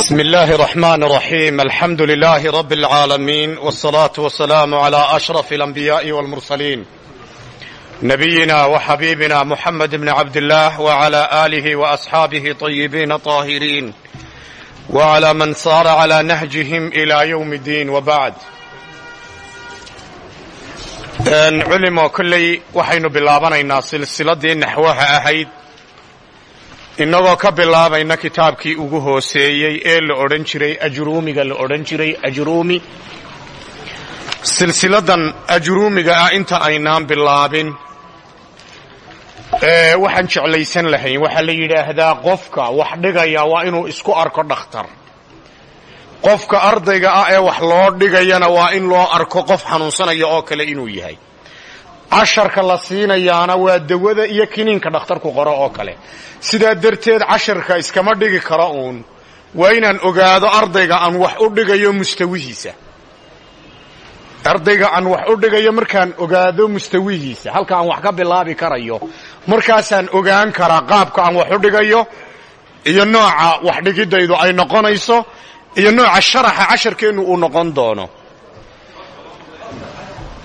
بسم الله الرحمن الرحيم الحمد لله رب العالمين والصلاة والسلام على أشرف الأنبياء والمرسلين نبينا وحبيبنا محمد بن عبد الله وعلى آله وأصحابه طيبين طاهرين وعلى من صار على نهجهم إلى يوم الدين وبعد culimo kolley waxaynu bilaabanaynaa silsiladii naxwaha ahayd innagoo ka bilaabayna kitaabkii ugu hooseeyey ee la odhan jiray ajruumiga la odhan jiray ajruumi silsiladan ajruumiga ah inta aynaan bilaabin waxaan jeclaysan lahayn. Waxaa la yidhaahdaa qofka wax dhigaya waa inuu isku arko dhakhtar. Qofka ardayga ah ee wax loo dhigayana waa in loo arko qof xanuunsanaya oo kale inuu yahay casharka la siinayaana waa dawada iyo kiniinka dhakhtarku qoro oo kale. Sidaa darteed casharka iskama dhigi karo uun. Waa inaan ogaado ardayga aan wax u dhigayo mustawihiisa. Ardayga aan wax u dhigayo markaan ogaado mustawihiisa. Halka aan wax ka bilaabi karayo markaasaan ogaan karaa qaabka aan wax u dhigayo iyo nooca wax dhigidaydu ay noqonayso iyo nooca sharaxa casharkeennu uu noqon doono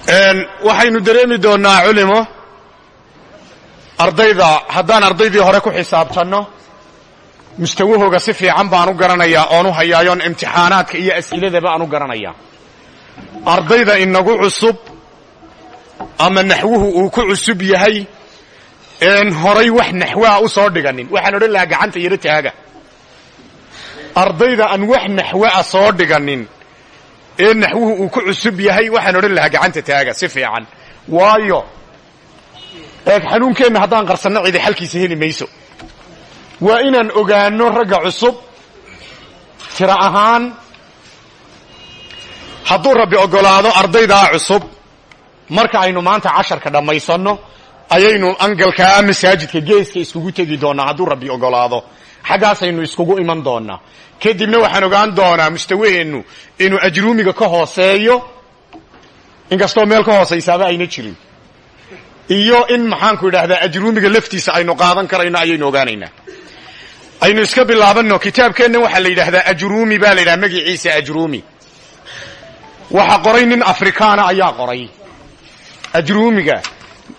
waxaynu dareemi doonnaa culimo. Ardayda haddaan ardaydii hore ku xisaabtanno mustawahooga si fiican baan u garanayaa oon u hayaayoon imtixaanaadka iyo as'iladaba aan u garanayaa. Ardayda inagu cusub ama naxwuhu uu ku cusub yahay een horay wax naxwaha u soo dhiganin. Waxaan odhan lahaa gacanta yaro taaga. Ardayda aan wax naxwaa soo dhiganin ee naxwuhu uu ku cusub yahay waxaan odhan lahaa gacanta taaga si fiican. Waayo eeg xanuunkeenna haddaan qarsanno cidi xalkiisa heli mayso. Waa inaan ogaano ragga cusub tiro ahaan hadduu rabbi oggolaado ardaydaa cusub marka aynu maanta casharka dhammaysanno ayaynu angalkaa masaajidka geeska iskugu tegi doonnaa hadduu rabbi oggolaado xaggaasaynu iskugu iman doonnaa kadibna waxaan ogaan doonaa mustawaheennu inuu ajruumiga ka hooseeyo inkastoo meel ka hoosaysaaba ayna jirin. Iyo in maxaanku idhaahdaa ajruumiga laftiisa aynu qaadan karayno ayaynu ogaanaynaa aynu iska bilaabanno kitaabkeennan waxaa la yidhaahdaa ajruumi baa la yidhaha magiciisa ajruumi. Waxa qoray nin afrikaana ayaa qoray. Ajruumiga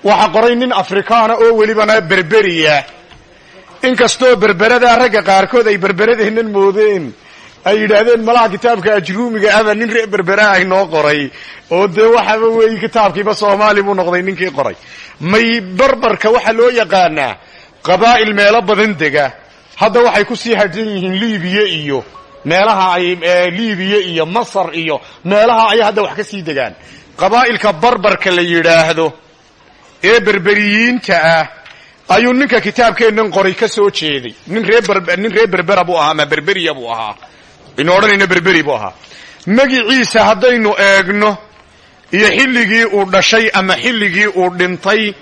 waxa qoray nin afrikaana oo welibana berberiya inkastoo berberadaa ragga qaarkood ay berberadeennan moodeen ay yidhaahdeen malaha kitaabka ajruumiga aba nin reer berbera ah inoo qoray. Oo dee waxaaba weeye kitaabkiiba soomaali buu noqday ninkii qoray. May barbarka waxaa loo yaqaanaa qabaa'il meelo badan dega. Hadda waxay ku sii hadhan yihiin liibiya iyo meelaha ay liibiya iyo masar iyo meelaha ay hadda wax ka sii degaan. Qabaa'ilka barbarka la yidhaahdo ee berberiyiinta ah ayuu ninka kitaabkeennan qoray ka soo jeeday. Nin reenin reer berbera buu ahaa ama berberiya buu ahaa. Aynu odhanayno berberi buu ahaa. Magiciisa haddaynu eegno iyo xilligii uu dhashay ama xilligii uu dhintay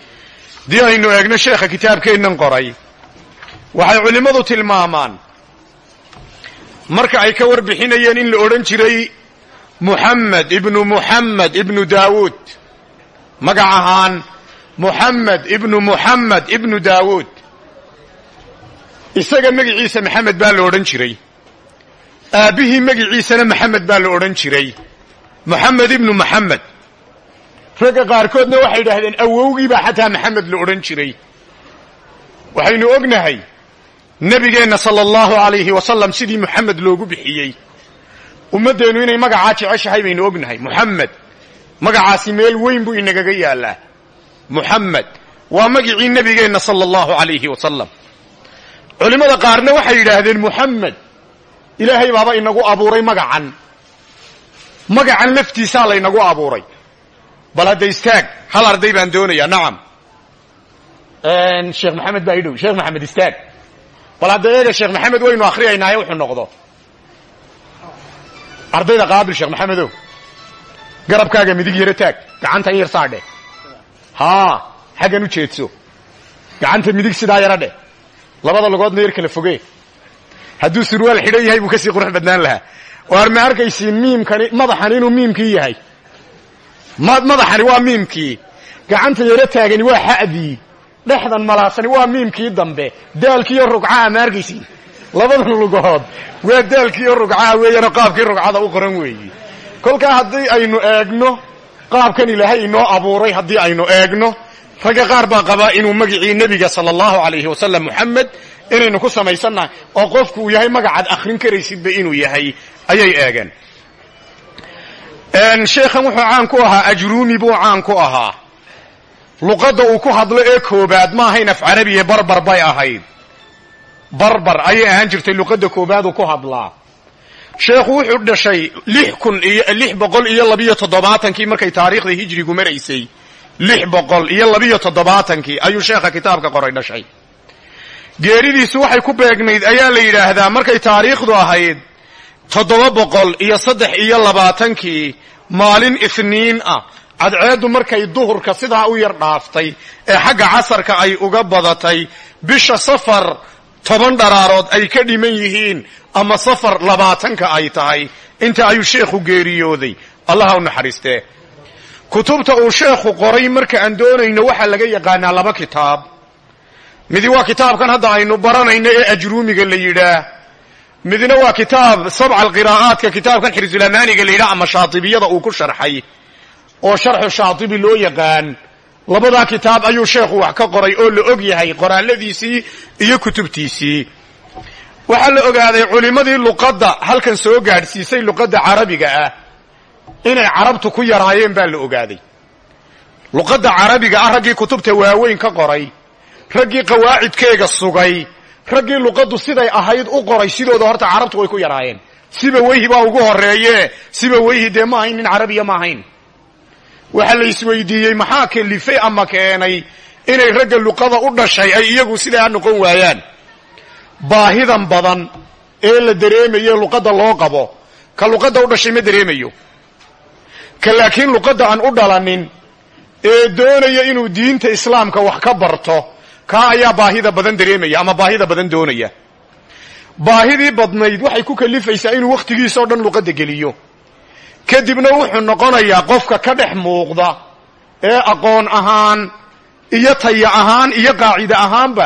dii aynu eegno sheekha kitaabkeennan qoray. Waxay culimmadu tilmaamaan marka ay ka warbixinayeen in la odhan jiray muxamed ibnu muxamed ibnu daawuud. Magac ahaan muxamed ibnu muxamed ibnu daawuud isaga magiciisa maxamed baa la odhan jiray. Aabbihii magiciisana maxamed baa la odhan jiray. Moxamed ibnu moxamed ragga qaarkoodna waxay yidhaahdeen awowgii baa xataa maxamed la odhan jiray. Waxaynu ognahay nebigeenna sala allahu alayhi wasalam sidii moxamed loogu bixiyey. Ummaddeennu inay magacaa jeceshahay baynu ognahay. Moxamed magacaasi meel weyn buu inagaga yaallaa muxamed waa magicii nebigeenna sala allahu alayhi wasalam culimmada qaarna waxay yidhaahdeen muxamed ilaahay baaba inagu abuuray magacan. Magacan laftiisaa laynagu abuuray. Bal hadda istaag hal arday baan doonayaa nacam sheekh maxamed baa idhow sheekh maxamed istaag. Bal hadda eega sheekh maxamed waynu akriyaynaaye wuxuu noqdo. Ardayda qaabil sheekh maxamedow. Garabkaaga midig yaro taag gacantan yar saadhe haa xaggan u jeedso. Gacanta midig sidaa yara dheh labada lugoodna yar kala fogee. Hadduu surwaal xidhan yahay buu ka sii qurux badnaan lahaa. Waar ma arkaysiin miimkani madaxani inuu miimkii yahay? Madaxani waa miimkii. Gacanta yaro taagani waa xa'dii dhexdan malaasani waa miimkii dambe. Daalkiiyo rugcaha ma arkaysiin labadan lugood. Waa daalkiiyo rugcaha weeyaanoo qaabkii rugcada u qoran weeyi. Kolkaa haddii aynu eegno qaabkan ilaahay inoo abuuray haddii aynu eegno. Ragga qaar baa qabaa inuu magicii nebiga sala allahu alayhi wasalam muxamed inaynu ku samaysannahay oo qofku uu yahay magacaad akhrin karaysidba inuu yahay. Ayay eegeen. Sheekhan wuxuu caan ku ahaa ajruumi buu caan ku ahaa. Luqadda uu ku hadlo ee koobaad ma ahayn af carabiye barbar bay ahayd. Barbar ayay ahaan jirtay luqadda koobaad uu ku hadlaa sheekhu wuxuu dhashay lix kun iyo lix boqol iyo labiyo toddobaatankii markay taariikhda hijrigu maraysay. Lix boqol iyo labiyo toddobaatankii ayuu sheekha kitaabka qoray dhashay. Geeridiisu waxay ku beegnayd ayaa la yidhaahdaa markay taariikhdu ahayd toddoba boqol iyo saddex iyo labaatankii maalin isniin ah. Cadceeddu markay duhurka sidaa u yar dhaaftay ee xagga casarka ay uga badatay bisha safar toban dharaarood ay ka dhiman yihiin ama safar labaatanka ay tahay inta ayuu sheekhu geeriyooday. Allaha u naxariistee kutubta uu sheekhu qoray marka aan doonayno waxaa laga yaqaanaa laba kitaab. Midi waa kitaabkan hadda aynu baranayno ee ajruumiga la yidhaah. Midna waa kitaab sabca alqiraa'aadka kitaabkan xirsulamaaniga la yidhaah ama shaatibiyada uu ku sharxay oo sharxu shaatibi loo yaqaan labadaa kitaab ayuu sheekhu wax ka qoray oo la og yahay qoraaladiisii iyo kutubtiisii. Waxaa la ogaaday culimmadii luqadda halkan soo gaadhsiisay luqadda carabiga ah inay carabtu ku yaraayeen baa la ogaaday. Luqadda carabiga ah raggii kutubta waaweyn ka qoray raggii qawaacidkeega sugay raggii luqaddu siday ahayd u qoray sidooda horta carabtu way ku yaraayeen. Siba weyhi baa ugu horeeye siba weyhi dee ma ahayn nin carabiya ma ahayn waxaa la isweydiiyey maxaa kelifay ama keenay inay ragga luqada u dhashay ay iyagu sidaa noqon waayaan? Baahidan badan ee la dareemaye luqadda loo qabo ka luqadda u dhashay ma dareemayo. Ka laakiin luqadda aan u dhalanin ee doonaya inuu diinta islaamka wax ka barto kaa ayaa baahida badan dareemaya ama baahida badan doonaya. Baahidii badnayd waxay ku kalifaysaa inuu wakhtigiisao dhan luqadda geliyo kadibna wuxuu noqonayaa qofka ka dhex muuqda ee aqoon ahaan iyo taya ahaan iyo qaacide ahaanba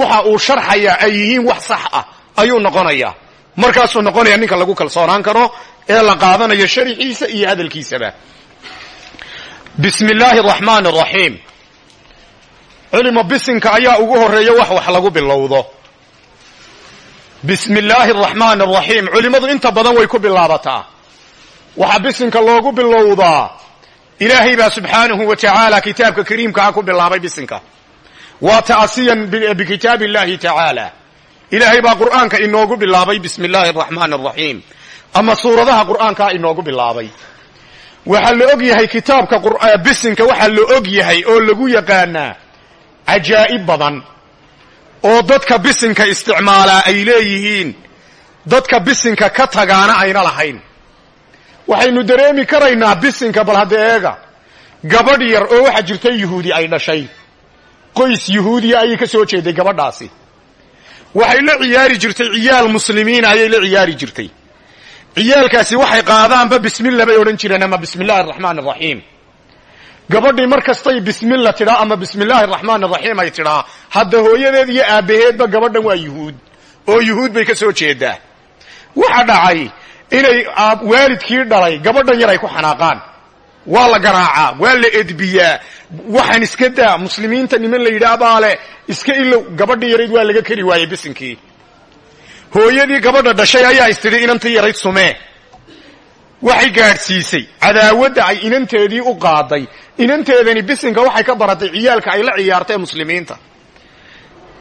waxa uu sharxayaa ay yihiin wax sax ah ayuu noqonayaa. Markaasuu noqonaya ninka lagu kalsoonaan karo ee la qaadanayo sharxiisa iyo hadalkiisaba. Bismi illaahi araxmaan araxiim culimo bisinka ayaa ugu horreeya wax wax lagu bilowdo. Bismi illaahi araxmaan araxiim culimmadu inta badan way ku bilaabataa waxaa bisinka loogu bilowdaa. Ilaahay baa subxaanahu wa tacaala kitaabka kariimkaa ku bilaabay bisinka. Waa ta'asiyan bikitaab illahi tacaala ilaahay baa qur'aanka inoogu bilaabay bismi illaahi araxmaan araxiim ama suuradaha qur'aankaa inoogu bilaabay. Waxaa la og yahay kitaabka bisinka waxaa la og yahay oo lagu yaqaanaa cajaa'ib badan. Oo dadka bisinka isticmaalaa ay leeyihiin. Dadka bisinka ka tagaana ayna lahayn waxaynu dareemi karaynaa bisinka bal hadda eega gabadh yar oo waxaa jirta yuhuudi ay dhashay. Qoys yuhuudiya ayay ka soo jeeday gabadhaasi. Waxay la ciyaari jirtay ciyaal muslimiina ayay la ciyaari jirtay. Ciyaalkaasi waxay qaadaanba bismillah bay odhan jireen ama bismi illahi araxmaan araxiim gabadhii mar kastay bismillah tidhaa ama bismi illaahi araxmaan ay tidhaa hadda hooyadeed iyo aabbaheedba gabadhan waa yuhuud oo yuhuud bay ka soo jeedaa. Waxa dhacay inay waalidkii dhalay gabadhan yar ay ku xanaaqaan. Waa la garaacaa waa la edbiyaa. Waxaan iska daa muslimiinta niman la yidhaah baa le iska ilow gabadhii yarayd waa laga keri waayey bisinkii. Hooyadii gabadha dhashay ayaa istidhi inantii yarayd sumee waxay gaadhsiisay. Cadaawadda ay inanteedii u qaaday. Inanteedani bisinka waxay ka baratay ciyaalka ay la ciyaarta muslimiinta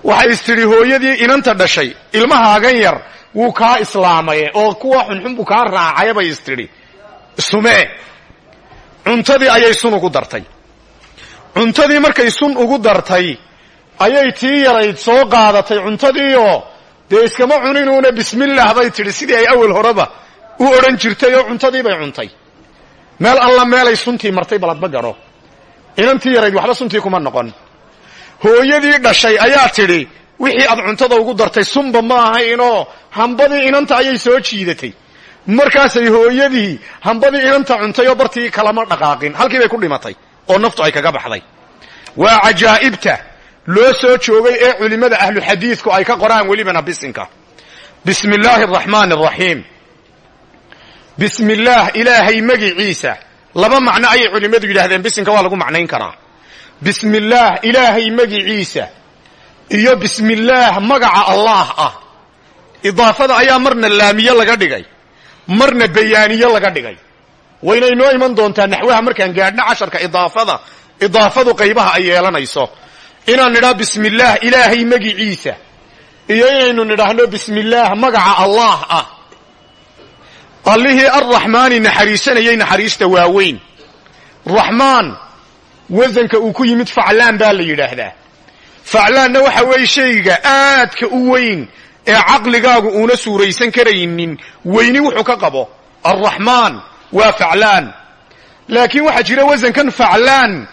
waxay istidhi hooyadii inanta dhashay ilmahaagan yar wuu kaa islaamaye oo kuwa xunxun buu kaa raacaya bay istidhi sumee cuntadii ayay sun ugu dartay. Cuntadii markay sun ugu dartay ayay tii yarayd soo qaadatay cuntadiioo dee iskama cuninuuna bismillaah bay tidhi sidii ay awel horeba u odhan jirtay oo cuntadii bay cuntay. Meel alla meelay suntii martay baladba gadho inantii yarayd waxba suntii kuma noqon hooyadii dhashay ayaa tidhi wixii aad cuntada ugu dartay sunba ma ahaynoo hambadii inanta ayay soo jiidatay. Markaasay hooyadii hambadii inanta cuntay oo bartii kalama dhaqaaqin. Halkii bay ku dhimatay oo naftu ay kaga baxday. Waa cajaa'ibta loo soo joogay ee culimmada ahluxadiidku ay ka qoraan welibana bisinka. Bismi illaahi araxmaan araxiim bismi illaah ilaahay magiciisa. Laba macno ayay culimmadu yidhahdeen bisinka waa lagu macnayn karaa bismi illaah ilaahay magiciisa. Iyo bismi illaah magaca allaah ah. Idaafada ayaa marna laamiye laga dhigay. Marna bayaaniye laga dhigay. Wayna inoo iman doontaa naxwaha markaan gaadhno casharka idaafada. Idaafadu qaybaha ay yeelanayso. Inaan nidhaa bismi illaah ilaahay magiciisa. Iyo inaynu nidhaahno bismi illaah magaca allaah ah. Allihii arraxmaani naxariisanayay naxariista waaweyn. Raxmaan wasanka uu ku yimid faclaan baa la yidhaahdaa. Faclaanna waxa weeye shayga aadka u weyn ee caqligaagu uuna suuraysan karaynin weyni wuxuu ka qabo. Alraxmaan waa faclaan. Laakiin waxaa jira wasankan faclaan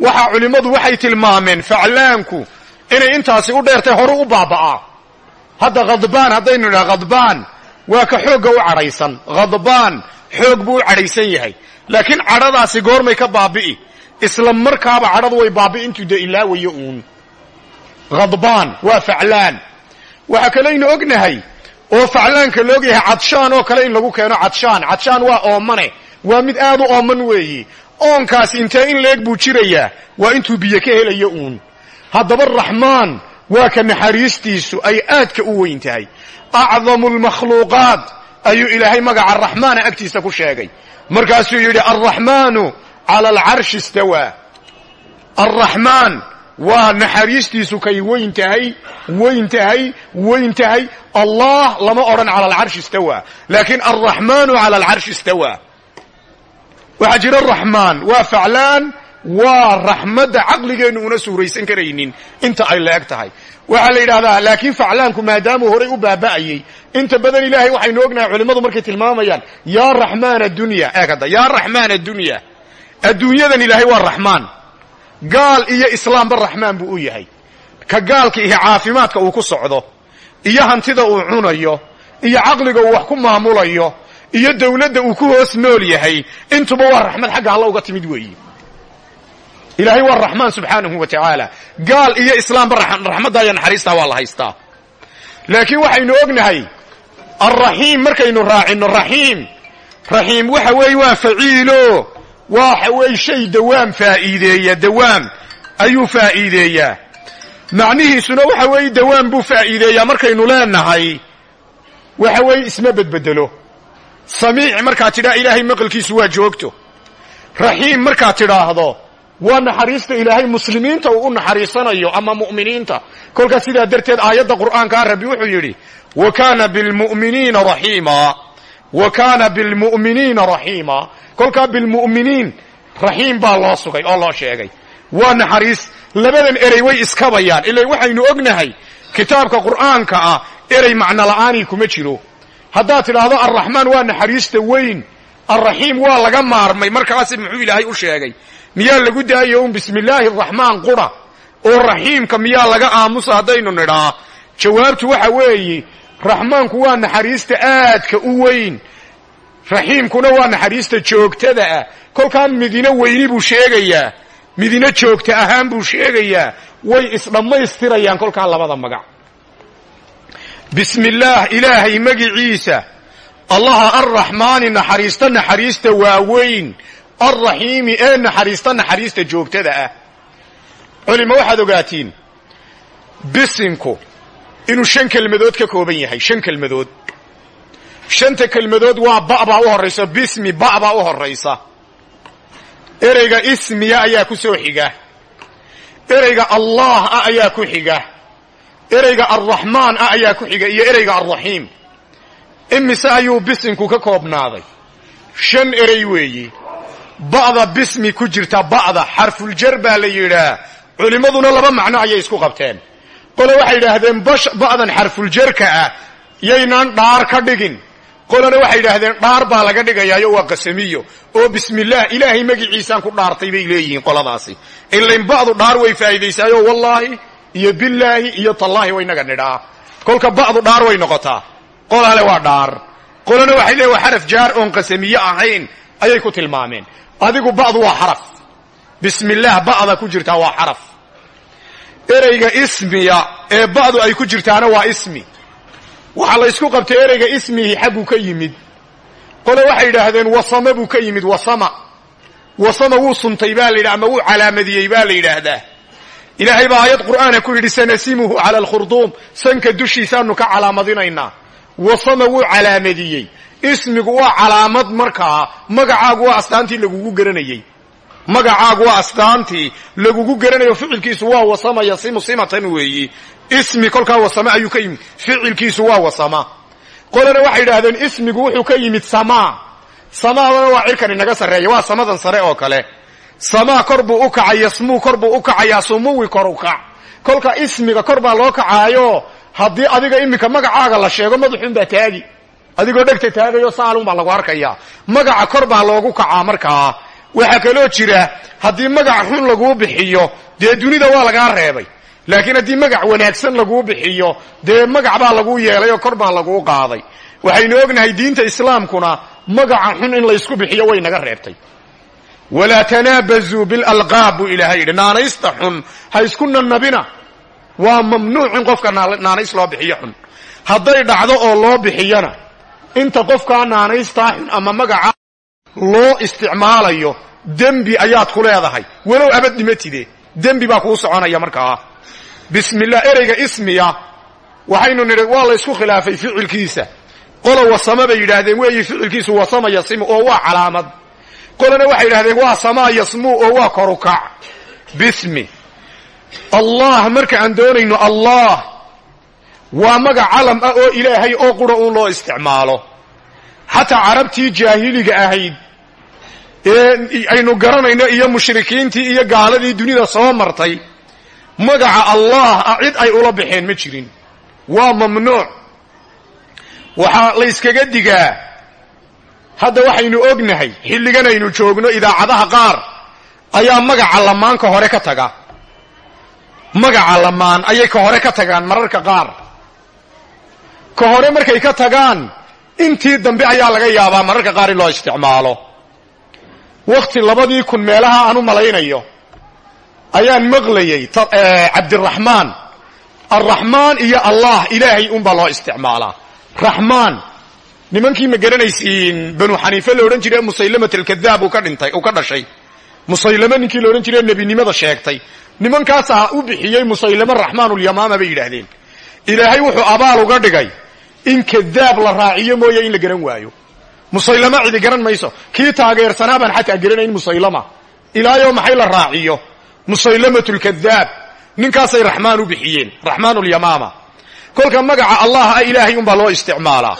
waxaa culimmadu waxay tilmaameen faclaanku inay intaasi u dheertay horu u baaba'aa. Hadda khadbaan haddaynu nidhaha khadbaan waa ka xoogga u cadhaysan. Khadbaan xoog buu u cadhaysan yahay. Laakiin cadhadaasi goormay ka baabi'i isla markaaba cadhadu way baabi'i intuu dee ilaawayo uun. Khadbaan waa faclaan. Waxaa kalaynu ognahay oo faclaanka la ogyahay cadshaan oo kale in lagu keeno cadshaan. Cadshaan waa oomane waa mid aad u ooman weeyi. Oonkaasi intee in leeg buu jirayaa waa intuu biyo ka helayo uun. Haddaba raxmaan waa ka naxariistiisu ay aadka u weyn tahay. Acdamu lmakhluuqaat ayuu ilaahay magaca raxmaana agtiisa ku sheegay. Markaasuu yidhi alraxmaanu cala alcarshi istawaa alraxmaan waa naxariistiisu kay weyn tahay weyn tahay weyn tahay allah lama odhan cala alcarshi istawaa laakiin alraxmaanu cala alcarshi istawaa waxaa jira raxmaan waa faclaan waa raxmadda caqligeennu una suuraysan karaynin inta ay la eg tahay waxaa la yidhahdaa laakiin faclaanku maadaamuu horay u baaba'ayey inta badan ilaahay waxaynu ognahay culimmadu markay tilmaamayaan yaa raxmaan addunya eeg hadda yaa adduunyadan ilaahay waa raxmaan gaal iyo islaamba raxmaan buu u yahay. Ka gaalka iyo caafimaadka uu ku socdo iyo hantida uu cunayo iyo caqliga uu wax ku maamulayo iyo dawladda uu ku hoos nool yahay intuba waa raxmad xagga alla uga timid weeyi. Ilaahay waa raxmaan subxaanahu wa tacaala gaal iyo islaamba raxmadda iyo naxariistaa waa la haystaa. Laakiin waxaynu ognahay alraxiim markaynu raacino raxiim raxiim waxa weeye waa faciilo waxa weeye shay dawaam faa'iideeya dawaam ayuu faa'iideeyaa macnihiisuna waxa weeye dawaam buu faa'iideeyaa markaynu leenahay. Waxa weeye isma bedbedelo. Samiic markaad tidhaa ilaahay maqalkiisu waa joogto. Raxiim markaad tidhaahdo waa naxariista ilaahay muslimiinta uu u naxariisanayo ama mu'miniinta. Kolkaas sidaa darteed aayadda qur'aankaa rabbi wuxuu yidhi wa kaana bilmu'miniina raxiima. Wa kaana bilmu'miniina raxiima kolkaa bilmu'miniin raxiim baa loo sugay oo loo sheegay. Waa naxariis labadan erey way iskabayaan. Ila waxaynu ognahay kitaabka qur'aanka ah erey macno la'aanii kuma jiro. Haddaad tidhaahdo alraxmaan waa naxariista weyn alraxiim waa laga maarmay. Markaasi muxuu ilaahay u sheegay miyaa lagu daayo un bismi illaahi araxmaan qura? Oo raxiimka miyaa laga aamusa haddaynu nidhaa? Jawaabtu waxa weeye raxmaanku waa naxariista aadka u weyn raxiimkuna waa naxariista joogtada ah. Kolkaa midina weyni buu sheegayaa. Midina joogta ahaan buu sheegayaa. Way isdhammaystirayaan kolkaa labada magac. Bismi illaah ilaahay magiciisa. Allaha arraxmaani naxariista naxariista waaweyn. Alraxiimi ee naxariista naxariista joogtada ah. Culima waxaad ogaatiin bisinku inuu shan kelmadood ka kooban yahay shan kelmadood shanta kelmadood waa ba baa u horraysa bismi ba baa u horraysa ereyga ismiya ayaa ku soo xiga. Ereyga allah ah ayaa ku xiga. Ereyga alraxmaan ah ayaa ku xiga iyo ereyga alraxiim imise ayuu bisinku ka koobnaaday? Shan erey weeyi. Ba'da bismi ku jirta ba'da xarfuljar baa la yidhaa culimmaduna laba macno ayay isku qabteen. Qole waxay yidhaahdeen ba'dan xarfuljarka ah yaynaan dhaar ka dhigin qolena waxay yidhaahdeen dhaar baa laga dhigayaayo waa qasamiyo. Oo bismillaah ilaahay magiciisaan ku dhaartay bay leeyihiin qoladaasi. Ilayn ba'du dhaar way faa'iidaysaayo wallaahi iyo billaahi iyo tallaahi way naga nidhaa. Kolka ba'du dhaar way noqotaa. Qolale waa dhaar. Qolena waxay leeyiin waa xaraf jaar oon qasamiye ahayn ayay ku tilmaameen. Adigu ba'du waa xaraf. Bismillaah ba'da ku jirtaa waa xaraf. Ereyga ismiya ee ba'du ay ku jirtaana waa ismi waxaa la ysku qabtay ereyga ismihi xagguu ka yimid. Qole waxay yidhaahdeen wasama buu ka yimid wasama. Wasama wuu suntay baa la yidhaha ama wuu calaamadiyey baa la yidhaahdaa. Ilaahay baa aayad qur'aana ku yidhi sanasimuhu cala alkhurduum. Sanka dushiisaanu ka calaamadinaynaa wasama wuu calaamadiyey. Ismigu waa calaamad markaa magacaagu waa astaantii lagugu garanayey. Magacaagu waa astaantii lagugu garanayo ficilkiisu waa wasama yasimu simatan weeyi ismi kolkaa wasama ayuu ka yimid. Ficilkiisu waa wasama. Qolena waxay yidhaahdeen ismigu wuxuu ka yimid samaa samaadana waa cirkan inaga sarreeya waa samadan sare oo kale. Samaa kor buu u kacay yasmuu kor buu u kacayaa sumuwi kor u kac. Kolka ismiga kor baa loo kacaayo haddii adiga iminka magacaaga la sheego madaxun baa taagi. Adigoo dhegta taagayo saalun baa lagu arkayaa magaca kor waxaa kaloo jira haddii magac xun laguu bixiyo dee dunida waa lagaa reebay laakiin haddii magac wanaagsan laguu bixiyo dee magac baa laguu yeelay oo kor baa laguu qaaday. Waxaynu ognahay diinta islaamkuna magaca xun in laysku bixiyo way naga reebtay. Walaa tanaabazuu bilalqaab buu ilaahay yidhi naanaysta xun ha isku nannabina. Waa mamnuuc in qofka naanays loo bixiyo xun. Hadday dhacdo oo loo bixiyana inta qofkaa naanaystaa xun ama magaca loo isticmaalayo dembi ayaad ku leedahay. Walow abad dhimatide dembi baa kuu soconaya markaa bismillah ereyga ismiya. Waxaynu nidhi waa la ysku khilaafay ficilkiisa. Qola wasama bay yidhaahdeen weeyi ficilkiisu wasama yasimu oo waa calaamad. Qolana waxay yidhahdeen waa samaa yasmuu oo waa korukac bismi. Allah marka aan doonayno allah waa magac calam ah oo ilaahay oo qura uun loo isticmaalo. Xataa carabtii jaahiliga ahayd ee aynu garanayno iyo mushrikiintii iyo gaaladii dunida soo martay magaca allah ah cid ay ula baxeen ma jirin. Waa mamnuuc. Waxaa la yskaga digaa. Hadda waxaynu ognahay xilligan aynu joogno idaacadaha qaar ayaa magaca lamaanka hore ka taga. Magaca lamaan ayay ka hore ka tagaan mararka qaar. Ka hore markay ka tagaan intii dambe ayaa laga yaabaa mararka qaar in loo isticmaalo wakhti labadii kun meelaha aan u malaynayo ayaan maqlayay cabdiraxmaan arraxmaan iyo allah ilaahay unbaa loo isticmaalaa. Raxmaan nimankii ma garanaysiin banu xaniife la odhan jiray musaylamat alkadaab uu ka dhintay uu ka dhashay. Musaylame ninkii la odhan jiray nebinimada sheegtay. Nimankaasaa u bixiyey musaylame raxmaanulyamaama bay yidhaahdeen. Ilaahay wuxuu abaal uga dhigay. In kadaab la raaciyo mooye in la garan waayo musaylama cidi garan mayso. Kii taageersanaa baan xataa garanayn musaylama. Ilaayo maxay la raaciyo? Musaylamatu lkadaab ninkaasay raxmaan u bixiyeen raxmaanulyamaama kolka magaca allah ah ilaahay unbaa loo isticmaalaa.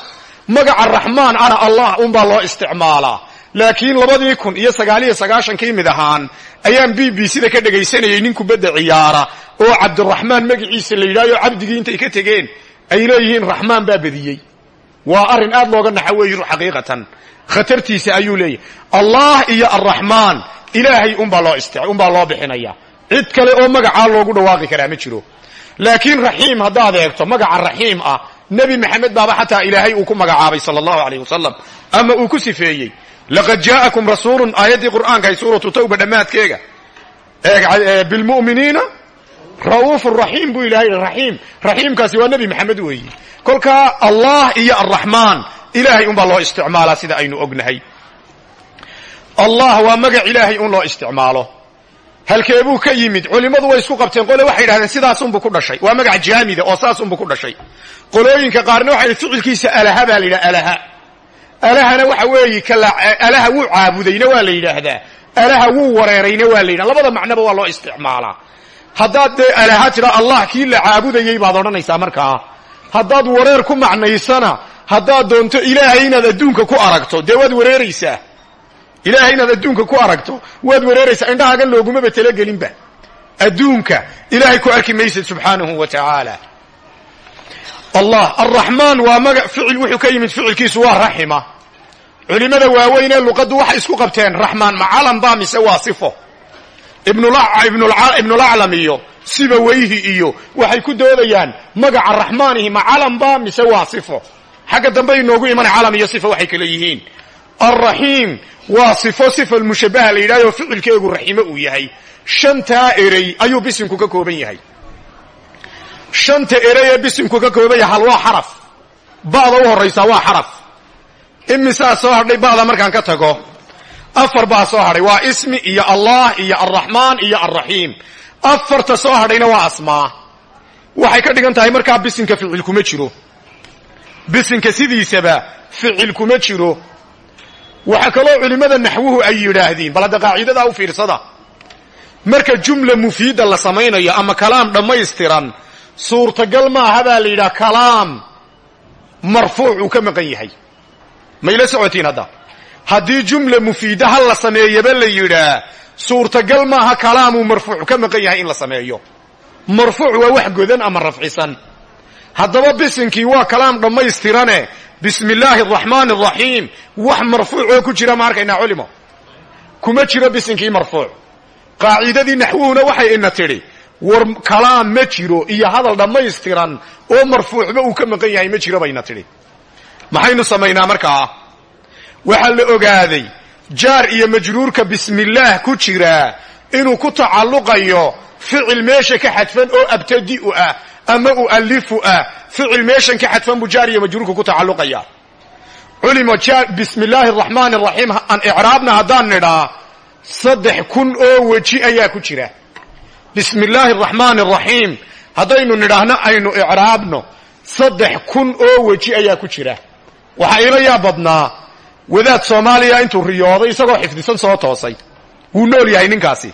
Magaca raxmaan ana allah unbaa loo isticmaalaa. Laakiin labadii kun iyo sagaaliyo sagaashankii mid ahaan ayaan b b c da ka dhegaysanayay nin kubadda ciyaara oo cabdiraxmaan magaciisa la yidhahyo cabdigii intay ka tegeen. Ay leeyihiin raxmaan baa bediyey waa arrin aad looga naxa weeyi xaqiiqatan. Khatartiisa ayuu leeyahay. Allah iyo arraxmaan ilaahay unbaa loo ist unbaa loo bixinaya. Cid kale oo magacaa loogu dhawaaqi karaa ma jiro. Laakiin raxiim haddaad eegto magaca raxiim ah nebi maxamed baaba xataa ilaahay uu ku magacaabay sala allahu alayh wasalam ama uu ku sifeeyey laqad jaa'akum rasuulun aayaddii qur'aankahay suuratu tawba dhammaadkeega. Bilmu'miniina ra'uufu raxiim buu ilahay raxiim raxiimkaasi waa nebi maxamed weeyi. Kolkaa allah iyo arraxmaan ilaahay unbaa loo isticmaalaa sida aynu ognahay. Allah waa magac ilaahay un loo isticmaalo. Halkeebuu ka yimid? Culimmadu way isku qabteen. Qole waxay yidhahdeen sidaasunbuu ku dhashay. Waa magac jaamida oo saasunbuu ku dhashay. Qolooyinka qaarna waxay ficilkiisa alaha baa la yidhaha alaha. Alahana waxa weeye alaha wuu caabudayna waa la yidhaahdaa. Alaha wuu wareerayna loo isticmaalaa haddaad dee alaha tidha allah kii la caabudayey baad odhanaysaa markaa haddaad wareer ku macnaysana haddaad doonto ilaahay inaad adduunka ku aragto dee waad wareeraysaa. Ilaahay inaad adduunka ku aragto waad wareeraysaa. Indhahaagan loogumaba talagelinba. Adduunka ilaahay ku arki maysid subxaanahu wa tacaala. Allah alraxmaan waa maga ficil wuxuu ka yimid ficilkiisu waa raxima culimmada waaweyn ee luqaddu waxay isku qabteen raxmaan macalan baa mise waa sifo ibnulaclam iyo sibawayhi iyo waxay ku doodayaan magaca raxmaanihi macalan baa mise waa sifo? Xagga dambe inoogu imanay calam iyo sifo waxay kale yihiin. Alraxiim waa sifo sifa mushabaha la yidhahyo ficilkeegu raximo uu yahay. Shantaa erey ayuu bisinku ka kooban yahay. Shanta erey ee bisinku ka kooban yahay hal waa xaraf. Ba'da u horraysaa waa xaraf. Imisaa soo hadhay ba'da markaan ka tago afar baa soo hadhay waa ismi iyo allah iyo alraxmaan iyo alraxiim afarta soo hadhayna waa asmaa waxay ka dhigan tahay markaa bisinka ficil kuma jiro. Bisinka sidiisaba ficil kuma jiro. Waxaa kaloo culimmada naxwuhu ay yidhaahdeen. Bal hadda qaacidadaa u fiirsada. Marka jumla mufiida la samaynayo ama kalaam dhammaystiran suurtagal maaha baa la yidhaha kalaam marfuuc uu ka maqan yahay. Mayla socotiin hadda haddii jumla mufiida ha la sameeyaba la yidhaa suurtagal maaha kalaamuu marfuuc ka maqan yahay in la sameeyo. Marfuuc waa wax godan ama rafcisan. Haddaba bisinkii waa kalaam dhammaystirane bismi illaahi araxmaani araxiim wax marfuucoo ku jira ma arkaynaa culimo. Kuma jiro bisinkii marfuuc. Qaacidadii naxwuhuna waxay ina tidhi war kalaam ma jiro iyo hadal dhammaystiran oo marfuucba uu ka maqan yahay ma jiro bayna tidhi. Maxaynu samaynaa markaa waxaa la ogaaday jaar iyo majruurka bismillaah ku jiraa inuu ku tacalluqayo ficil meesha ka xadfan oo abtadi'u ah ama u'allifu ah ficil meeshan ka xadfan buu jaar iyo majruurka ku tacalluqaya. Culimo bismi illaahi araxmaani araxiim aan icraabna haddaan nidhaa saddex kun oo weji ayaa ku jira. Bismi illaahi araxmaani araxiim haddaynu nidhaahno aynu icraabno saddex kun oo weji ayaa ku jira. Waxaa iila yaa badnaa wadaad soomaaliya intuu riyooday isagoo xifdisan soo toosay. Wuu nool yahay ninkaasi.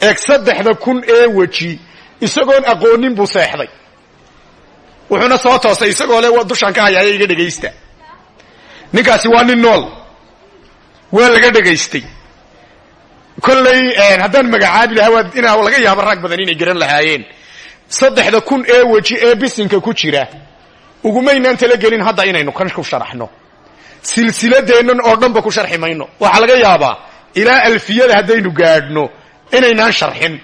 Eeg saddexda kun ee weji isagoon aqoonin buu seexday. Wuxuuna soo toosay isagoo le dushaan ka hayaaya iga dhegaysta. Ninkaasi waa nin nool. Waa laga dhegaystay. Kollay haddaan magacaabi lahaa waa inaa laga yaabo rag badan inay garan lahaayeen. Saddexda kun ee weji ee bisinka ku jira ugumaynaan talagelin hadda inaynu kan ku sharaxno silsiladeennan oo dhanba ku sharxi mayno. Waxaa laga yaabaa ilaa alfiyada haddaynu gaadhno inaynaan sharxin.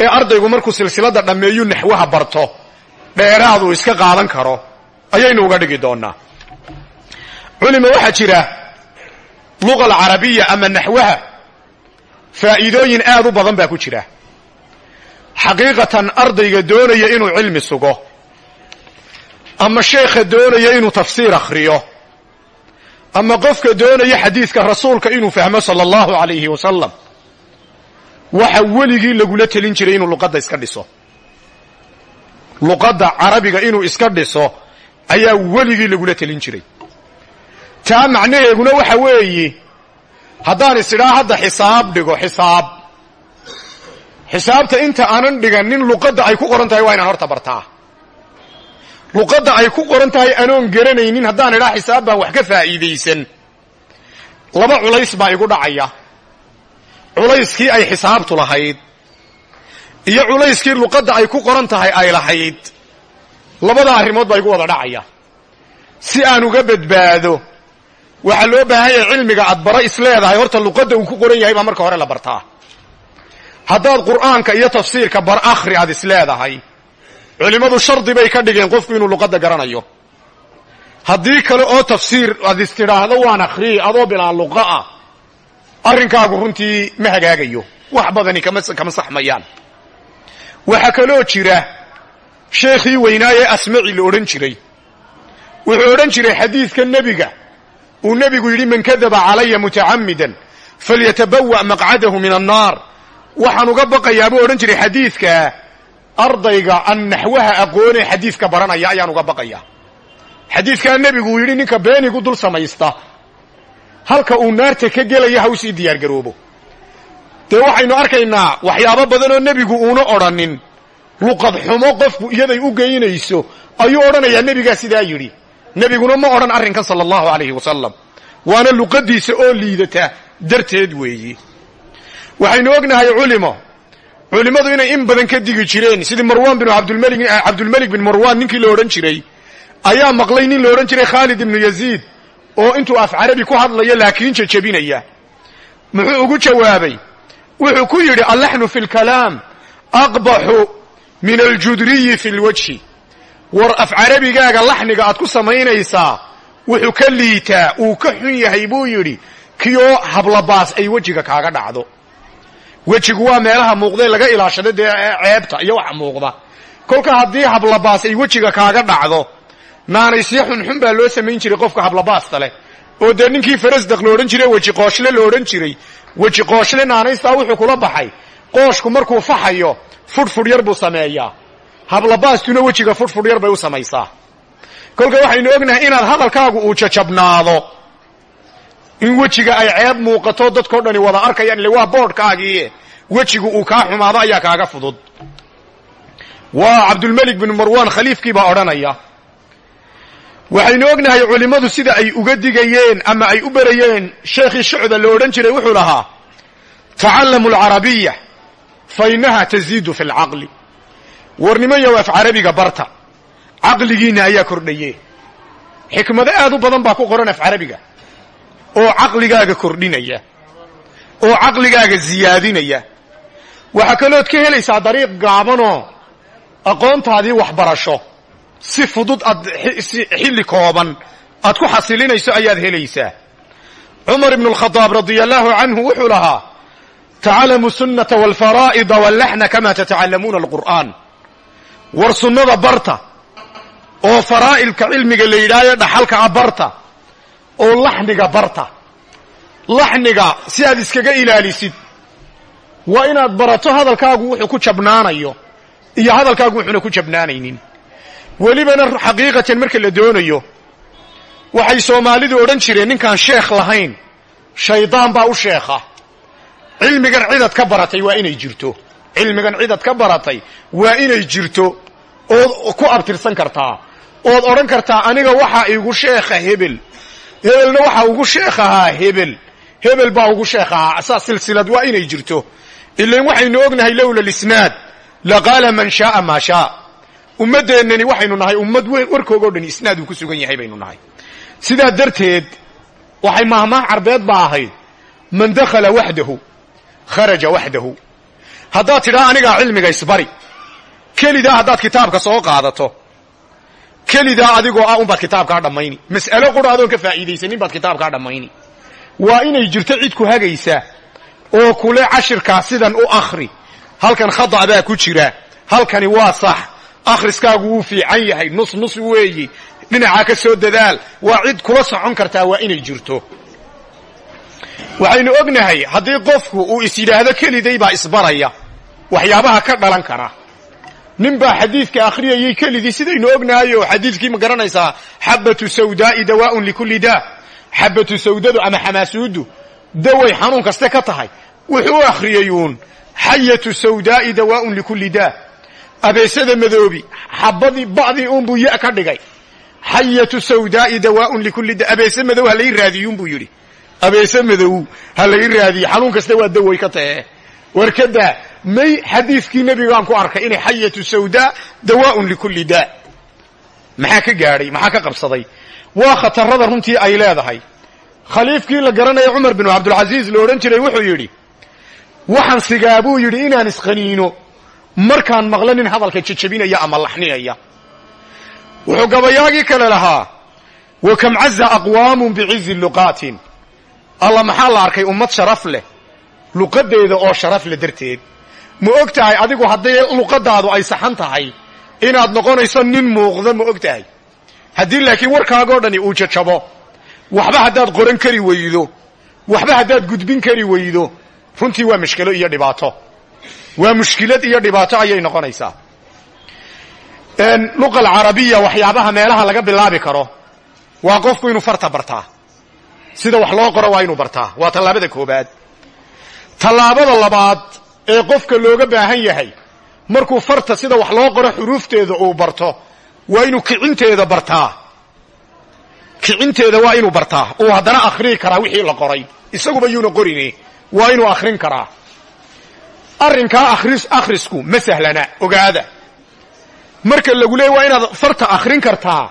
Ee ardaygu markuu silsilada dhammeeyu naxwaha barto dheeraaduu iska qaadan karo ayaynu uga dhigi doonaa culima waxaa jira luqa alcarabiya ama naxwaha faa'iidooyin aad u badan baa ku jira. Xaqiiqatan ardayga doonaya inuu cilmi sugo ama sheekha doonaya inuu tafsiir akhriyo ama qofka doonaya xadiidka rasuulka inuu fahmo sala allahu alayhi wasalam waxa weligii lagula telin jiray inuu luqadda iska dhiso. Luqadda carabiga inuu iska dhiso ayaa weligii lagula telin jiray. Taa macnaheeguna waxa weeye haddaan isidhaa hadda xisaab dhigo xisaab. Xisaabta inta aanan dhiganin luqadda ay ku qoran tahay waa inaan horta bartaa luqadda ay ku qoran tahay anoon garanaynin haddaan idhaa xisaab baan wax ka faa'iidaysan. Laba culays baa igu dhacaya. Culayskii ay xisaabtu lahayd iyo culayskii luqadda ay ku qoran tahay ay lahayd. Labada arrimood baa igu wada dhacaya. Si aan uga badbaado waxaa loo baahan yahay cilmiga aad bara isleedahay horta luqadda uu ku qoran yahay baa marka hore la bartaa. Haddaad qur'aanka iyo tafsiirka bar akhri aad isleedahay culimmadu shardi bay ka dhigeen qofku inuu luqadda garanayo. Haddii kale oo tafsiir aad istidhaahdo waan akhriyi adoo bilaa luqa ah arrinkaagu runtii ma hagaagayo. Wax badani kama saxmayaan. Waxaa kaloo jira sheekhii weynaaye asmaci la odhan jiray. Wuxuu odhan jiray xadiidka nebiga. Uu nebigu yidhi man kadaba calaya mutacammidan falyatabawa' maqcadahu min annaar. Waxaan uga baqayaa buu odhan jiray xadiidka ardayga aan naxwaha aqoonee xadiidka baranaya ayaan uga baqayaa xadiidkaa nebigu uu yidhi ninka beenigu dul samaysta halka uu naarta ka gelaya ha u sii diyaargaroobo dee waxaynu arkaynaa waxyaabo badan oo nebigu uuna odhanin. Luqad xumo qofku iyaday u geynayso ayuu odhanayaa nebigaa sidaa yidhi. Nebiguna ma odhan arrinkan sala allahu alayhi wasalam waana luqadiisa oo liidata darteed weeyi. Waxaynu ognahay culimo culimmadu inay in badan ka digi jireen. Sidii marwan binu cabdulmelik bin marwan ninkii la odhan jiray ayaa maqlay nin la odhan jiray khaalid ibnu yaziid oo intuu af carabi ku hadlayo laakiin jajabinaya. Muxuu ugu jawaabay? Wuxuu ku yidhi allaxnu fi lkalaam aqbaxu min aljudriyi fi lwajhi war af carabigaaga laxniga aad ku samaynaysaa wuxuu ka liitaa uu ka xun yahay buu yidhi kiyoo hablabaas ay wejiga kaaga dhacdo wejigu waa meelaha muuqdee laga ilaashado dee ceebta iyo waxa muuqda. Kolka haddii hablabaas ay wejiga kaaga dhacdo naanaysyo xunxun baa loo samayn jiray qofka hablabaasta leh. Oo dee ninkii farasdaq lo odhan jiray weji qooshle lo odhan jiray weji qooshle naanaystaa wuxuu kula baxay. Qooshku markuu faxayo fudhfudh yar buu sameeyaa. Hablabaastuna wejiga fudhfudh yar bay u samaysaa. Kolka waxaynu ognahay inaad hadalkaagu uu jajabnaado in wejiga ay ceeb muuqato dadkao dhani wada arkayaan ile waa boodhkaagii wejigu uu kaa xumaado ayaa kaaga fudud. Waa cabdulmelik bin khaliifkii baa odhanaya. Waxaynu ognahay culimmadu sida ay uga digayeen ama ay u berayeen sheekhii shucda la odhan jiray wuxuu lahaa tacallamu alcarabiya fa innaha taziidu fi alcaqli warnimayow af carabiga barta. Caqligiinna ayaa kordhaye xikmado aad u badan baa ku qoran af carabiga oo caqligaaga kordhinaya oo caqligaaga ziyaadinaya. Waxaa kalood ka helaysaa dariiq gaabanoo aqoontaadii waxbarasho. Si fudud aad xilli kooban aad ku xasilinayso ayaad helaysaa. Cumar ibnu alkhadaab radia allaahu canhu wuxuu lahaa tacallamu sunnata walfaraa'ida wallaxna kama tatacallamuuna alqur'aan. War sunnada barta oo faraa'ilka cilmiga la yidhaahayo dhaxalka a barta oo laxniga barta. Laxniga si aad iskaga ilaalisid waa inaad barato hadalkaagu wuxuu ku jabnaanayo iyo hadalkaagu wuxuuna ku jabnaanaynin. Welibana xaqiiqatan marka la doonayo waxay soomaalidu odhan jireen ninkaan sheekh lahayn shaydaan baa u sheekha. Cilmigan cidad ka baratay waa inay jirto. Cilmigan cidad ka baratay waa inay jirto. Ood ku abtirsan kartaa. Ood odhan kartaa aniga waxaa igu sheekha hebel hebelna waxaa ugu sheekh ahaa hebel. Hebel baa ugu sheekh ahaa saa silsilad waa inay jirto. Ilan waxaynu ognahay lowla lisnaad. Laqaala man shaaa maa shaa. Ummaddeennani waxaynu nahay ummad warkoogao dhan isnaad ku sugan yahay baynu nahay. Sidaa darteed waxay mahmaah carbeed ba ahayd. Man dakhala waxdahu kharaja waxdahu haddaad tidhaa anigaa cilmiga isbari kelidaa haddaad kitaabka soo qaadato kelidaa adigoo ah unbaad kitaabkaa dhammayni mas'alo qura adoon ka faa'iidaysanin baad kitaabkaa dhammayni waa inay jirto cid ku hagaysa oo kule cashirkaa sidan u akhri. Halkan khada' baa ku jira. Halkani waa sax. Akhriskaagu wuu fiican yahay. Nus nus weeyi. Dhinacaa ka soo dadaal. Waa cid kula socon kartaa waa inay jirto. Waxaynu ognahay haddii qofku uu is yidhaahdo keliday baa isbaraya waxyaabaha ka dhalan kara nin baa xadiidka akhriyayay kelidii sidaynu ognahay oo xadiidkii ma garanaysaa xabatu sawdaa'i dawaaun likulli daa. Xabatu sawdadu ama xamaasuudu daway xanuun kaste ka tahay. Wuxuu u akhriyey uun xayatu sawdaa'i dawaaun likulli daa. Abeesada madoobi xabadii ba'dii uunbuu ya ka dhigay. Xayatu sawdaa'i dawaaun likulli daa. Abeese madow ha lai raadiyuunbuu yidhi. Abeese madow ha lai raadiye xanuun waa daway ka tahe. Warkadaa may xadiidkii nebigaan ku arkay inay xayatu sawdaa dawaaun likulli daa. Maxaa ka gaadhay? Maxaa ka qabsaday? Waa khatarada runtii ay leedahay. Khaliifkii la garanaya cumar binu cabdulcasiis la odhan jiray wuxuu yidhi waxaan sigaa buu yidhi inaan isqaniino. Markaan maqlo nin hadalka jejabinaya ama laxninaya. Wuxuu gabayaagii kale lahaa wa kam caza aqwaamun bicizi luqaatin? Alla maxaa la arkay ummad sharaf leh? Luqadeeda oo sharaf leh darteed ma og tahay adigu hadday luqadaadu ay saxan tahay inaad noqonayso nin muuqda ma og tahay haddii laakiin warkaagoo dhani uu jajabo waxba haddaad qoran kari weydo waxba haddaad gudbin kari weydo runtii waa mushkilo iyo dhibaato. Waa mushkilad iyo dhibaato ayay noqonaysaa. Luqa alcarabiya waxyaabaha meelaha laga bilaabi karo waa qofku inuu farta bartaa. Sida wax loo qoro waa inuu bartaa. Waa tallaabada koobaad. Tallaabada labaad ee qofka looga baahan yahay. Markuu farta sida wax loo qoro xuruufteeda uu barto waa inuu kicinteeda bartaa. Kicinteeda waa inuu bartaa. Uu haddana akhriyi karaa wixii la qoray. Isaguba yuuna qorini waa inuu akhrin karaa. Arrinkaa akhris akhrisku ma sahlana ogaada. Marka lagu leeyay waa inaad farta akhrin kartaa.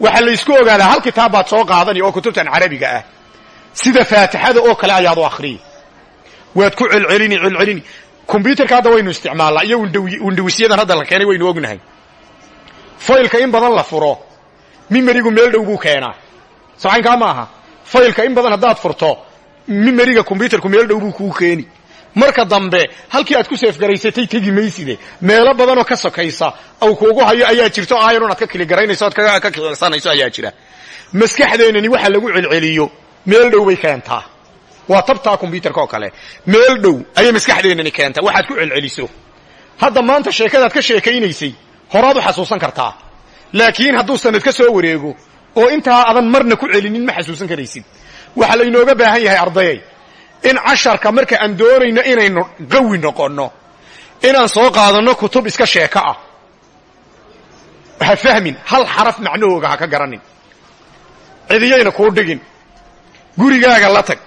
Waxaa laysku ogaadaa hal kitaab baad soo qaadani oo kutubtan carabiga ah. Sida faatixada oo kale ayaad u akhriyi waad ku celcelini celcelini. Kombyutarka hadda waynu isticmaalnaa iyo windhawisyadan hadda la keenay waynu ognahay. Faylka in badan la furo mimerigu meel dhow buu keenaa. Socaynkaa ma aha. Faylka in badan haddaad furto mimeriga kombyutarku meel dhow buu kuu keeni. Marka dambe halkii aad ku seefgaraysatay tegi mayside meelo badanoo ka sokaysa aw kuugu hayo ayaa jirto aayar inaad ka kiligaraynayso ood ka kilicsanayso ayaa jira. Maskaxdeennani waxa lagu celceliyo meel dhow bay keentaa waa tabtaa kombyutarka oo kale. Meel dhow ayay maskaxdeennani keentaa waxaad ku celceliso. Hadda maanta sheekadaad ka sheekaynaysay horaad u xasuusan kartaa. Laakiin hadduu sanad ka soo wareego oo intaa adan marna ku celinin ma xasuusan karaysid. Waxaa laynooga baahan yahay ardayay in casharka marka aan doonayno inaynu qawi noqonno inaan soo qaadanno kutub iska sheeko ah. Ha fahmin hal xaraf macnahooga ha ka garanin. Cidiyayna kuu dhigin. Gurigaaga la tag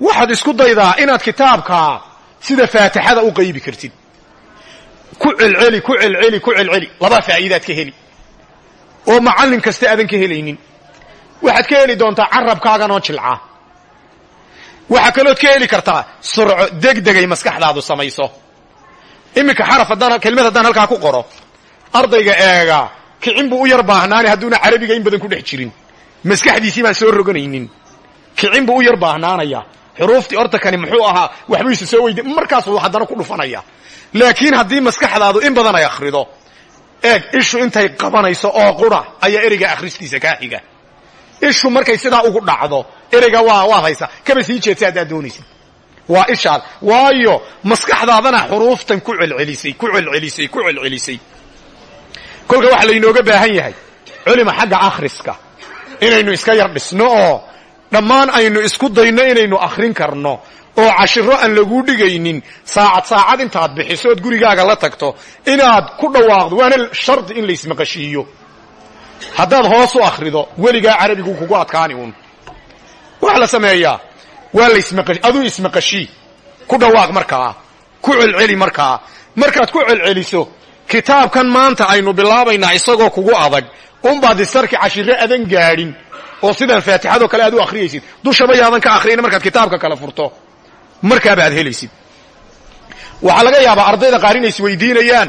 waxaad isku daydaa inaad kitaabkaa sida faatixada u qaybi kartid. Ku celceli ku celceli ku celceli. Labaa faa'iidaad ka heli. Oo macallin kasta aadan ka helaynin. Waxaad ka heli doontaa carabkaaganoo jilcaa waxaa kalood ka heli kartaa surco degdegay maskaxdaadu samayso. Iminka xaraf haddaan kelmad haddaan halkaa ku qoro. Ardayga eega kicin buu u yar baahnaani hadduuna carabiga in badan ku dhex jirin. Maskaxdiisii baan soo roganaynin. Kicin buu u yar baahnaanaya xuruuftii horta kani muxuu ahaa waxbuu isa soo weydi markaasuu haddana ku dhufanaya. Laakiin haddii maskaxdaadu in badan ay akhrido eeg ishu intay qabanayso oo qura ayaa ereyga akhristiisa kaa xiga. Ishu markay sidaa ugu dhacdo ereyga waa waad haysa. Kaba sii jeedsa haddaad doonaysid? Waa ishaad waayo maskaxdaadana xuruuftan ku celcelisay ku celcelisay ku celcelisay. Kolka waxaa laynooga baahan yahay culima xagga akhriska. Inaynu iska yar dhisno oo dhammaan aynu isku dayno inaynu akhrin karno. Oo cashiro aan laguu dhigaynin saacad saacad intaad bixiso ood gurigaaga la tagto inaad ku dhawaaqdo waana shardi in laysmaqashiiyo haddaad hoos u akhrido weligaa carabigu kugu adkaani uun. Waxa la sameeyaa. Waa aduu ismaqashii ku dhawaaq markaa. Ku celceli markaa. Markaad ku celceliso kitaabkan maanta aynu bilaabaynaa isagoo kugu adag. Unbaad isarki cashiro adan gaadhin oo sidaan faatixadoo kale aad u akhriyaysid dushaba yaadan ka akhriyna markaad kitaabka kale furto. Markaaba aad helaysid. Waxaa laga yaabaa ardayda qaar inay isweydiinayaan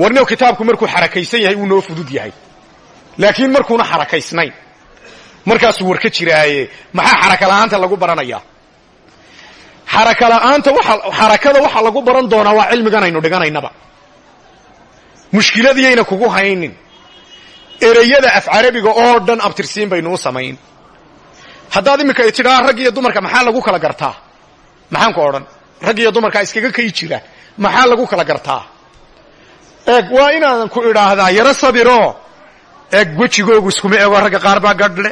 warnio kitaabku markuu xarakaysan yahay uu noo fudud yahay. Laakiin markuuna xarakaysnayn markaasuu war ka jiraaye. Maxaa xaraka la'aanta lagu baranaya? Xaraka la'aanta xarakada waxa lagu baran doonaa waa cilmigan aynu dhiganaynaba. Mushkiladiyayna kugu haynin ereyada af carabiga oo dhan abtirsiin baynu u samayn. Haddaad iminka tidhaa rag iyo dumarka maxaa lagu kala gartaa? Maxaan ku odhan rag iyo dumarkaa iskaga kay jira maxaa lagu kala gartaa? Eeg waa inaadan ku idhaahdaa yaro sabiro. Eeg wejigoogu iskuma ego ragga qaar baa gadhle.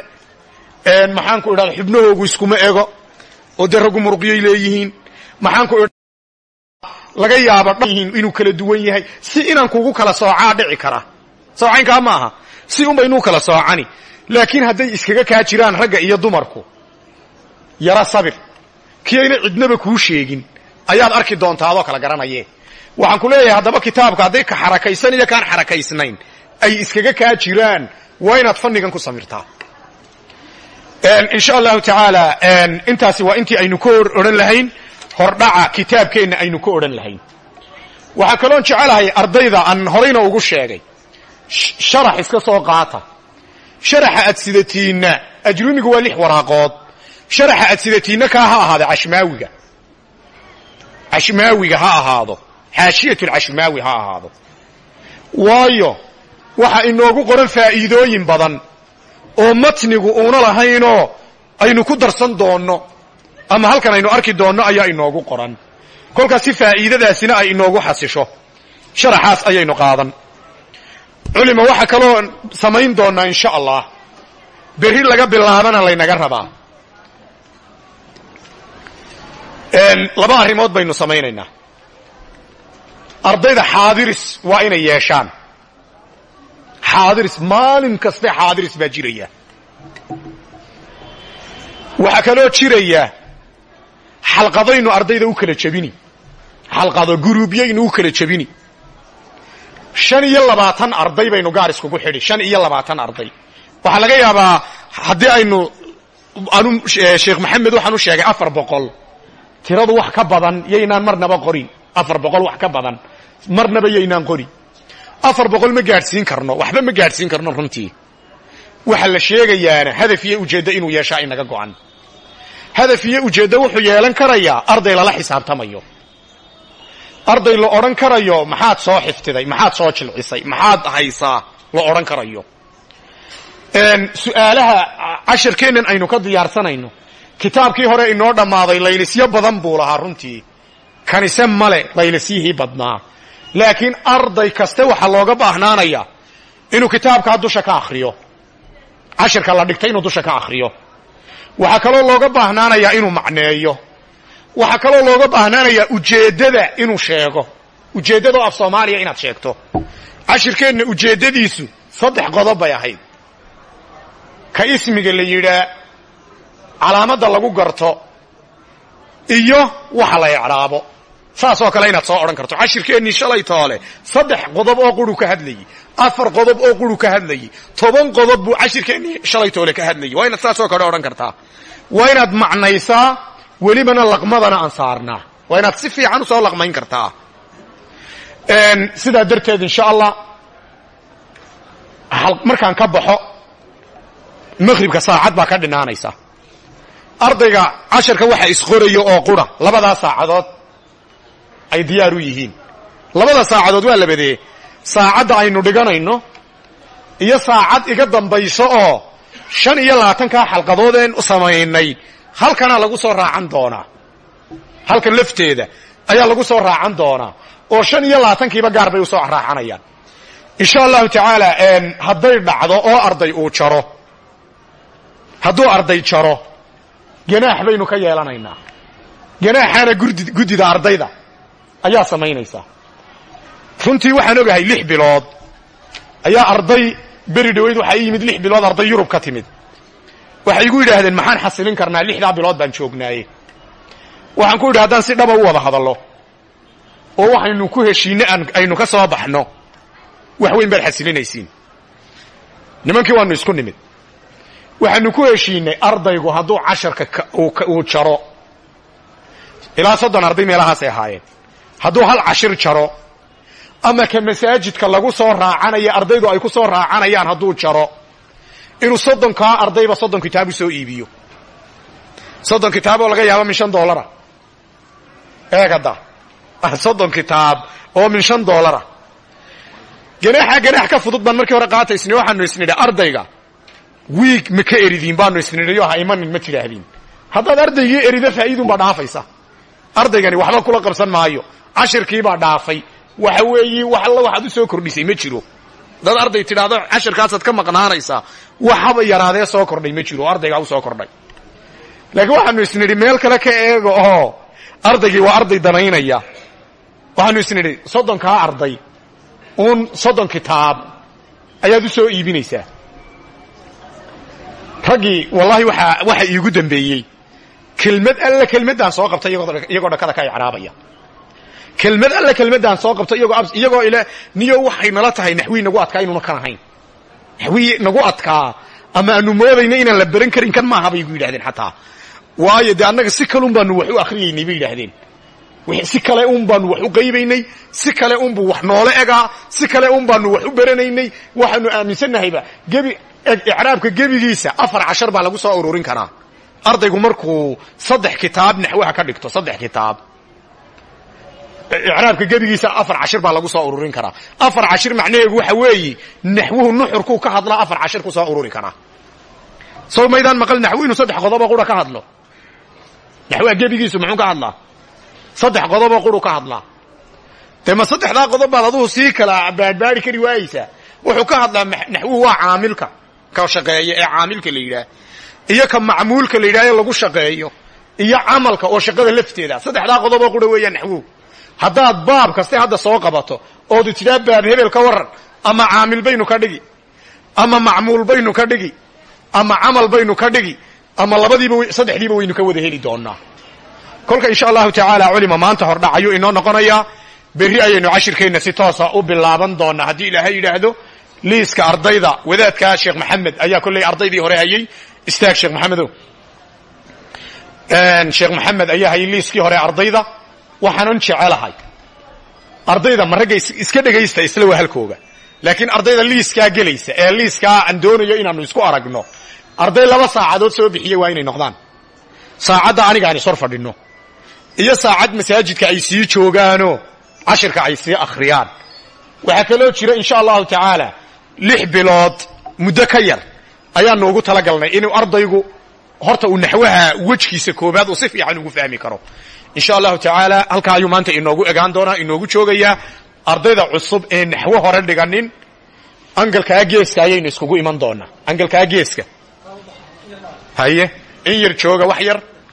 Maxaan ku idhahdaa xubnahoogu iskuma ego oo dee raggu muruqyay leeyihiin. Maxaan ku laga yaaba inuu kala duwan yahay si inaan kugu kala soocaa dhici kara. Soocaynkaa ma aha si un baynuu kala soocani. Laakiin hadday iskaga kaa jiraan ragga iyo dumarku. Yaro sabir. Kiyayna cidnaba kuu sheegin. Ayaad arki doontaa adoo kala garanaye waxaan ku leeyahay haddaba kitaabka hadday ka xarakaysan iyo kaan xarakaysnayn ay iskaga kaa jiraan waa inaad fannigan ku samirtaa. Insha allahu tacaala intaasi waa intii aynu ka odhan lahayn. Hordhaca kitaabkeenna aynu ka odhan lahayn. Waxaa kaloon jecelahay ardayda aan horayna ugu sheegay sharax iska soo qaata. Sharaxa aad sidatiinna ajrumigu waa lix waraaqood. Sharaxa aad sidatiinna kaa ha ahaado cashmaawiga. Cashmaawiga ha ahaado. Xaashiyat lcashmaawi ha ahaado. Waayo waxa inoogu qoran faa'iidooyin badan oo matnigu uuna lahaynoo aynu ku darsan doonno ama halkan aynu arki doonno ayaa inoogu qoran. Kolkaas si faa'iidadaasina ay inoogu xasisho. Sharaxaas ayaynu qaadan culima waxaa kaloo samayn doonnaa insha allah berri laga bilaabana laynaga rabaa. Laba arrimood baynu samaynaynaa. Ardayda xaadiris waa inay yeeshaan. Xaadiris maalin kaste xaadiris baa jiraya. Waxaa kaloo jiraya xalqadaynu ardayda u kala jebini. Xalqado guruubyaynu u kala jebini shan iyo labaatan arday baynu gaar iskugu xidhi. Shan iyo labaatan arday. Waxaa laga yaabaa haddii aynu anu sheekh maxamed waxaan u sheegay afar boqol. Tiradu wax ka badan yaynaan marnaba qorin. Afar boqol wax ka badan. Marnaba yaynaan qorin. Afar boqol ma gaadhsiin karno. Waxba ma gaadhsiin karno runtii. Waxa la sheegayaana hadaf iyo ujeeddo inuu yeeshaa inaga go'an. Hadaf iyo ujeeddo wuxuu yeelan karayaa arday lala xisaabtamayo arday la odhan karayo maxaad soo xiftiday maxaad soo jilcisay maxaad haysaa la odhan karayo? Su'aalaha cashirkeennan aynu ka diyaarsanayno kitaabkii hore inoo dhammaaday laylisyo badan buu lahaa runtii. Kanise male laylisyihii badnaa. Laakiin arday kaste waxaa looga baahnaanaya inuu kitaabkaa dusha ka akhriyo. Cashirka la dhigtay inuu dusha ka akhriyo. Waxaa kaloo looga baahnaanayaa inuu macneeyo waxaa kaloo looga baahnaanayaa ujeeddada inuu sheego. Ujeeddadoo af soomaaliya inaad sheegto. Cashirkeenna ujeeddadiisu saddex qodob bay ahayd. Ka ismiga la yidhaa calaamadda lagu garto iyo waxa la ecraabo saasoo kale inaad soo odhan karto cashirkeennii shalay toole saddex qodob oo quru ka hadlayey afar qodob oo quru ka hadlayey toban qodob buu cashirkeennii shalay toole ka hadlayey. Waa inaad saasoo kale odhan kartaa. Waa inaad macnaysaa welibana laqmadana aan saarnaa. Waa inaad si fiican u soo laqmayn kartaa. Sidaa darteed insha allah markaan ka baxo maqhribka saacad baa ka dhinaanaysa. Ardayga casharka waxa isqorayo oo qura labadaa saacadood ay diyaar u yihiin. Labada saacadood waa labadee saacadda aynu dhiganayno iyo saacad iga dambayso oo shan iyo labaatankaa xalqadoodeen samaynay halkanaa lagu soo raacan doonaa halkan lafteeda ayaa lagu soo raacan doonaa oo shan iyo labaatankiiba gaar bay u soo raacanayaan. Insha allahu tacaala hadday dhacdo oo arday uu jaro. Hadduu arday jaro ganaax baynu ka yeelanaynaa. Ganaaxaana guddida ardayda ayaa samaynaysaa runtii waxaan ogahay lix bilood. Ayaa arday beri dhaweyd waxaa ii yimid lix bilood arday yurub ka timid waxay igu yidhaahdeen maxaan xasilin karnaa lixdaa bilood baan joognaaye. Waxaan ku yidhi haddaan si dhaba u wada hadallo oo waxaynu ku heshiinne aynu ka soo baxno wax weyn baad xasilinaysiin. Nimankii waanu isku nimid. Waxaanu ku heshiinay ardaygu hadduu casharka uu jaro ilaa soddon arday meelahaasay ahaayeen. Hadduu hal cashir jaro ama ka masaajidka lagu soo raacanayo ardaydu ay ku soo raacanayaan hadduu jaro inuu soddonkaa ardayba soddon kitaab u soo iibiyo. Soddon kitaab oo laga yaabo min shan doolara eegada soddon kitaab oo min shan doolara ganaaxa ganaax ka fudud baan markii hore qaataysnay waxaanu isnidhi ardayga wiig ma ka eridiin baanu isnidhiyo ha imanin ma tidhaahdiin haddaad ardaygii erida faa'iidunbaa dhaafaysa. Ardaygani waxba kula qabsan maayo. Cashirkiibaa dhaafay. Waxa weeye wax alla waxaad u soo kordhisay ma jiro dad arday tidhaahdo cashirkaasaad ka maqnaanaysaa waxaba yaraadee soo kordhay ma jiro ardaygaa u soo kordhay. Laakiin waxaanu isnidhi meel kale ka eega oo ardaygii waa arday danaynaya. Waxaanu isnidhi soddonkaa arday uun soddon kitaab ayaad u soo iibinaysaa. Raggii wallahi waxa iigu dambeeyey. Kelmad alla kelmaddaan soo qabtay iyagoo dhakada ka icraabaya kelmad alla kelmaddaan soo qabtay iyagoo ile niyo waxay nala tahay naxwii nagu adkaa inuuna kan ahayn. Naxwii nagu adkaa. Ama aanu moodayna inaan la baran karin kan maaha bay igu yidhahdeen xataa. Waayo dee annaga si kale un wax u akhriyaynay bay yidhaahdeen. Si kale un baanu wax u qaybaynay si kale unbuu wax noole egaa si kale un baanu wax u baranaynay. Waxaanu aaminsannahayba gebi icraabka gebigiisa afar cashar baa lagu soo ururin karaa. Ardaygu markuu saddex kitaab naxwaha ka dhigto saddex kitaab icraabka gebigiisa afar cashir baa lagu soo ururin karaa. Afar cashir macnaheegu waxa weeye naxwuhu nuxurkuu ka hadlaa afar cashir ku soo ururi karaa. Soo maydaan maqal naxwu inuu saddex qodobo qura ka hadlo. Naxwaha gebigiisu muxuu ka hadlaa? Saddex qodoboo quru ka hadlaa. Dee ma qodob baad adugu sii kala baadhbaari kari waayeysaa? Wuxuu ka hadlaa naxwuhu waa caamilka. Ka shaqeeya ee caamilka la iyo ka macmuulka la lagu shaqeeyo. Iyo camalka oo shaqada lafteeda. Saddexdaa qodoboo qura weeyaan naxwuhu haddaad baab kaste hadda soo qabato oodu tidhaa baab hebel ka waran ama caamil baynu ka dhigi ama macmuul baynu ka dhigi ama camal baynu ka dhigi ama labadiiba saddexdiiba waynu ka wada heli doonaa kolka insha allahu tacaala culima maanta hordhac ayuu inoo noqonayaa berri ayaynu cashirkeenna si toosa u bilaaban doonaa haddii ilaahay yidhaahdo liiska ardayda wadaadkaa sheekh maxamed ayaa kolley ardaydii hore hayay istaag sheekh maxamedow. Sheekh maxamed ayaa hayay liiskii hore ardayda waxaanan jecelahay. Ardayda ma ragga iska dhegaysta isla wahalkooga. Laakiin ardayda liiskaa gelaysa ee liiskaa aan doonayo inaanu isku aragno arday laba saacadood soo bixiya waa inay noqdaan. Saacadda anigaan ishor fadhinno iyo saacad masaajidka ay sii joogaanoo cashirka ay sii akhriyaan. Waxaa kaloo jira insha allahu tacaala lix bilood muddo ka yar ayaanu ugu talagalnay inuu ardaygu horta uu naxwaha wejkiisa koobaad uu si fiican ugu fahmi karo insha allahu tacaala halkaa ayuu maanta inoogu egaan doonaa inoogu joogayaa ardayda cusub ee naxwo hore dhiganin angalkaa geeska ayaynu iskugu iman doonaa. Angalkaa geeska. Haye in yar jooga wax yar